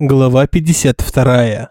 Глава 52.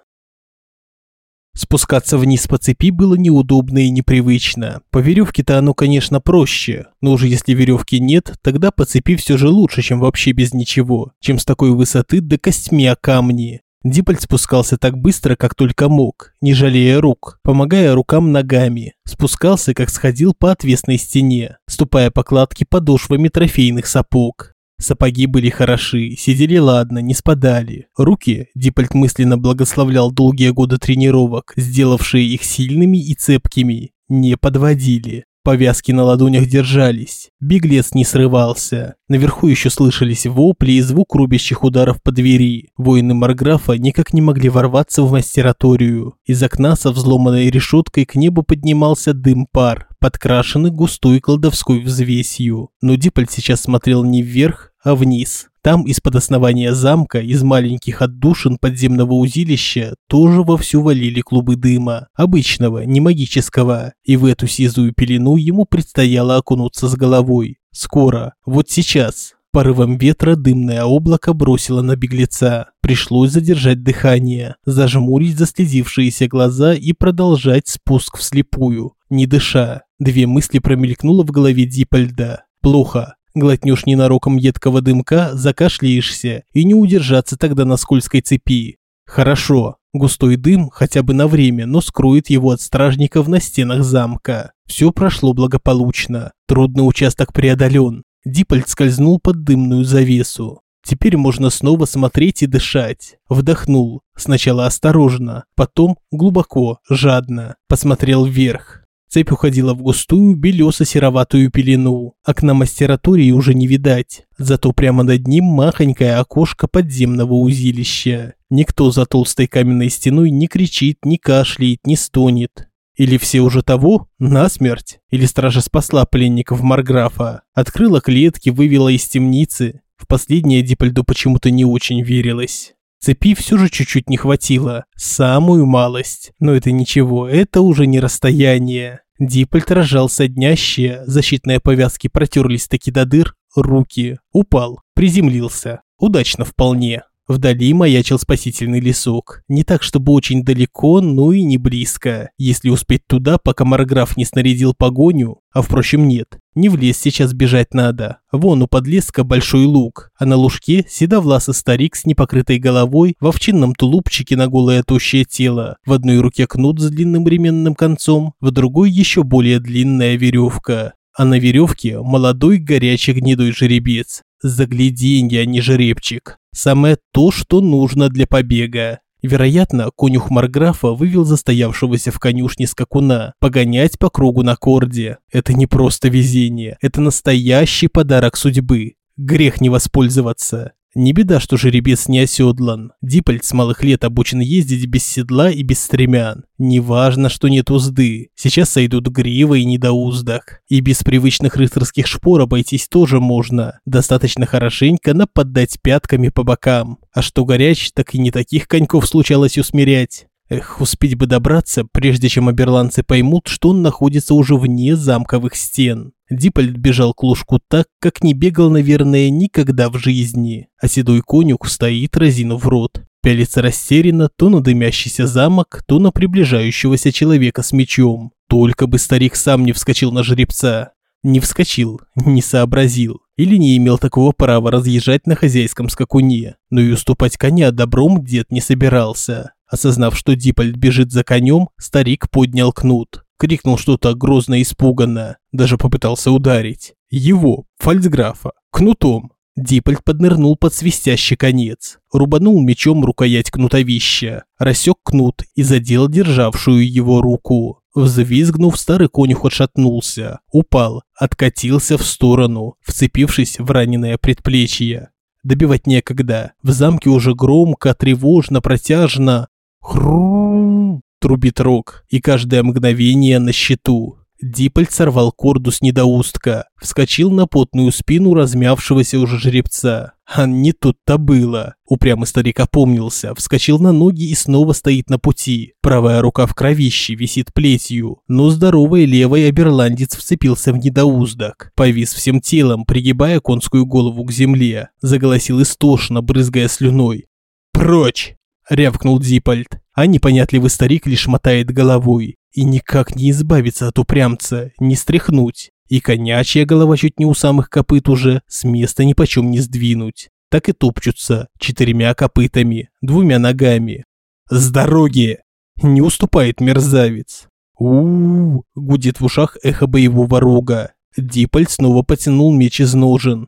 Спускаться вниз по цепи было неудобно и непривычно. По веревке-то оно, конечно, проще, но уже если веревки нет, тогда по цепи все же лучше, чем вообще без ничего, чем с такой высоты до костьми о камни. Диппольд спускался так быстро, как только мог, не жалея рук, помогая рукам ногами. Спускался, как сходил по отвесной стене, ступая по кладке подошвами трофейных сапог. Сапоги были хороши, сидели ладно, не спадали. Руки Диппольт мысленно благословлял долгие годы тренировок, сделавшие их сильными и цепкими, не подводили. Повязки на ладонях держались. Беглец не срывался. Наверху еще слышались вопли и звук рубящих ударов по двери. Воины Марграфа никак не могли ворваться в мастераторию. Из окна со взломанной решеткой к небу поднимался дым-пар, подкрашенный густой колдовской взвесью. Но Диппольт сейчас смотрел не вверх, а вниз. Там из-под основания замка, из маленьких отдушин подземного узилища, тоже вовсю валили клубы дыма. Обычного, не магического. И в эту сизую пелену ему предстояло окунуться с головой. Скоро. Вот сейчас. Порывом ветра дымное облако бросило на беглеца. Пришлось задержать дыхание, зажмурить заслезившиеся глаза и продолжать спуск вслепую, не дыша. Две мысли промелькнуло в голове Дипольда. Плохо. Глотнешь ненароком едкого дымка, закашляешься, и не удержаться тогда на скользкой цепи. Хорошо, густой дым хотя бы на время, но скроет его от стражников на стенах замка. Все прошло благополучно, трудный участок преодолен. Дипольд скользнул под дымную завесу. Теперь можно снова смотреть и дышать. Вдохнул, сначала осторожно, потом глубоко, жадно. Посмотрел вверх. Цепь уходила в густую, белесо-сероватую пелену. Окна мастератории уже не видать. Зато прямо над ним махонькое окошко подземного узилища. Никто за толстой каменной стеной не кричит, не кашляет, не стонет. Или все уже того? Насмерть? Или стража спасла пленников Марграфа? Открыла клетки, вывела из темницы? В последнее Дипольду почему-то не очень верилось. Цепи все же чуть-чуть не хватило, самую малость. Но это ничего, это уже не расстояние. Диппольт рожал соднящие, защитные повязки протерлись таки до дыр, руки. Упал, приземлился. Удачно вполне. Вдали маячил спасительный лесок. Не так, чтобы очень далеко, но и не близко. Если успеть туда, пока Марграф не снарядил погоню, а впрочем нет, не в лес сейчас бежать надо. Вон у подлеска большой луг, а на лужке седовласый старик с непокрытой головой в овчинном тулупчике на голое тощее тело. В одной руке кнут с длинным ременным концом, в другой еще более длинная веревка. А на веревке молодой горячий гнедой жеребец. Загляденье, а не жеребчик. Самое то, что нужно для побега. Вероятно, конюх Марграфа вывел застоявшегося в конюшне скакуна погонять по кругу на корде. Это не просто везение, это настоящий подарок судьбы. Грех не воспользоваться. Не беда, что жеребец не оседлан. Диппольд с малых лет обучен ездить без седла и без стремян. Неважно, что нет узды. Сейчас сойдут гривы и недоуздах. И без привычных рыцарских шпор обойтись тоже можно. Достаточно хорошенько наподдать пятками по бокам. А что горяч, так и не таких коньков случалось усмирять. Эх, успеть бы добраться, прежде чем оберландцы поймут, что он находится уже вне замковых стен. Диппольд бежал к лужку так, как не бегал, наверное, никогда в жизни. А седой конюх стоит, разинув рот. Пялится растерянно то на дымящийся замок, то на приближающегося человека с мечом. Только бы старик сам не вскочил на жеребца. Не вскочил, не сообразил. Или не имел такого права разъезжать на хозяйском скакуне. Но и уступать коня добром дед не собирался. Осознав, что Дипольд бежит за конем, старик поднял кнут. Крикнул что-то грозно испуганно. Даже попытался ударить. Его, фальцграфа, кнутом. Дипольд поднырнул под свистящий конец, рубанул мечом рукоять кнутовища, рассек кнут и задел державшую его руку. Взвизгнув, старый конюх отшатнулся, упал, откатился в сторону, вцепившись в раненое предплечье. Добивать некогда. В замке уже громко, тревожно, протяжно Хрум! Трубит рог, и каждое мгновение на счету. Диппольд сорвал корду с недоустка, вскочил на потную спину размявшегося уже жеребца. А не тут-то было. Упрямый старик опомнился, вскочил на ноги и снова стоит на пути. Правая рука в кровище, висит плетью, но здоровый левый оберландец вцепился в недоуздок. Повис всем телом, пригибая конскую голову к земле. Заголосил истошно, брызгая слюной. «Прочь!» – рявкнул Дипольд, а непонятливый старик лишь мотает головой. И никак не избавиться от упрямца, не стряхнуть. И конячья голова чуть не у самых копыт уже, с места ни почем не сдвинуть. Так и топчутся, четырьмя копытами, двумя ногами. «С дороги!» Не уступает мерзавец. у у, гудит в ушах эхо боевого рога. Диполь снова потянул меч из ножен.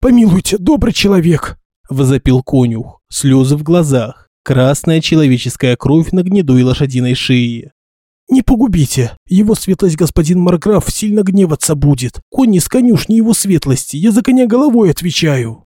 «Помилуйте, добрый человек!» – возопил конюх, слезы в глазах, красная человеческая кровь на гнедой лошадиной шее. «Не погубите, его светлость господин Марграф сильно гневаться будет. Конь из конюшни его светлости, я за коня головой отвечаю».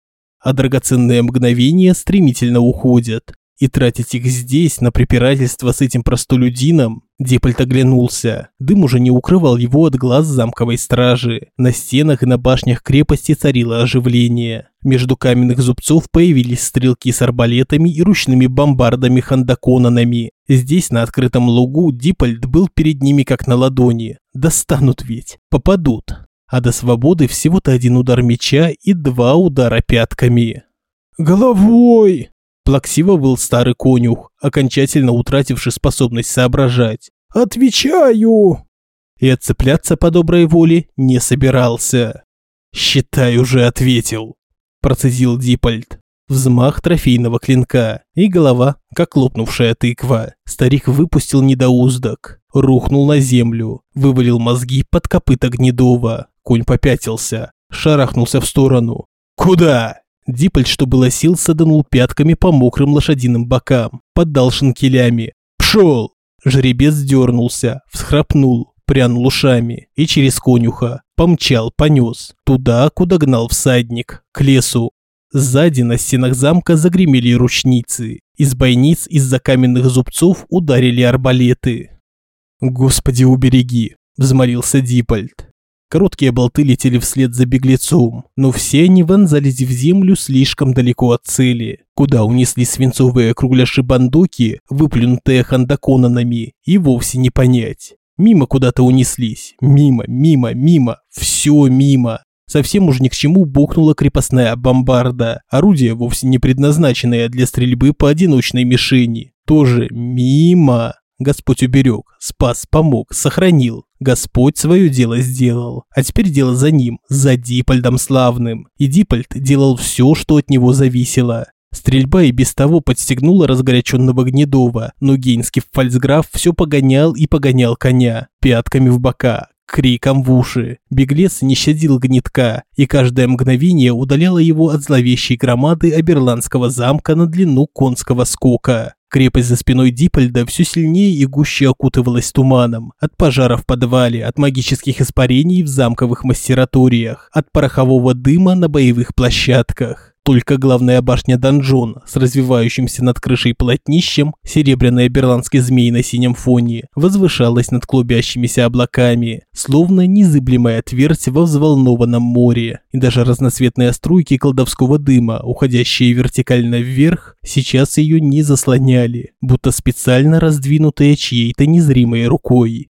А драгоценные мгновения стремительно уходят. И тратить их здесь на препирательство с этим простолюдином? Депольт оглянулся. Дым уже не укрывал его от глаз замковой стражи. На стенах и на башнях крепости царило оживление. Между каменных зубцов появились стрелки с арбалетами и ручными бомбардами-хандаконанами. Здесь, на открытом лугу, Дипольд был перед ними как на ладони. Достанут ведь, попадут. А до свободы всего-то один удар меча и два удара пятками. «Головой!» Плаксиво был старый конюх, окончательно утративший способность соображать. «Отвечаю!» И отцепляться по доброй воле не собирался. «Считай, уже ответил», – процедил Дипольд. Взмах трофейного клинка, и голова, как лопнувшая тыква. Старик выпустил недоуздок, рухнул на землю, вывалил мозги под копыта Гнедова. Конь попятился, шарахнулся в сторону. «Куда?» Дипольд, что было сил, саданул пятками по мокрым лошадиным бокам, поддал шинкелями. «Пшел!» Жеребец дернулся, всхрапнул, прянул ушами и через конюха помчал, понес, туда, куда гнал всадник, к лесу. Сзади на стенах замка загремели ручницы. Из бойниц из-за каменных зубцов ударили арбалеты. «Господи, убереги!» – взмолился Дипольд. Короткие болты летели вслед за беглецом, но все они вонзались в землю слишком далеко от цели, куда унесли свинцовые кругляши-бандуки, выплюнутые хандаконанами, и вовсе не понять. Мимо куда-то унеслись, мимо, мимо, мимо, все мимо. Совсем уж ни к чему бухнула крепостная бомбарда, орудие вовсе не предназначенное для стрельбы по одиночной мишени. Тоже мимо. Господь уберег, спас, помог, сохранил. Господь свое дело сделал. А теперь дело за ним, за Дипольдом славным. И Дипольд делал все, что от него зависело. Стрельба и без того подстегнула разгоряченного Гнедова, но гейнский фальцграф все погонял и погонял коня, пятками в бока, криком в уши. Беглец не щадил гнетка, и каждое мгновение удаляло его от зловещей громады Аберландского замка на длину конского скока. Крепость за спиной Дипольда все сильнее и гуще окутывалась туманом. От пожара в подвале, от магических испарений в замковых мастераториях, от порохового дыма на боевых площадках. Только главная башня донжона с развивающимся над крышей полотнищем, серебряная берландский змей на синем фоне, возвышалась над клубящимися облаками, словно незыблемая твердь во взволнованном море. И даже разноцветные струйки колдовского дыма, уходящие вертикально вверх, сейчас ее не заслоняли, будто специально раздвинутые чьей-то незримой рукой.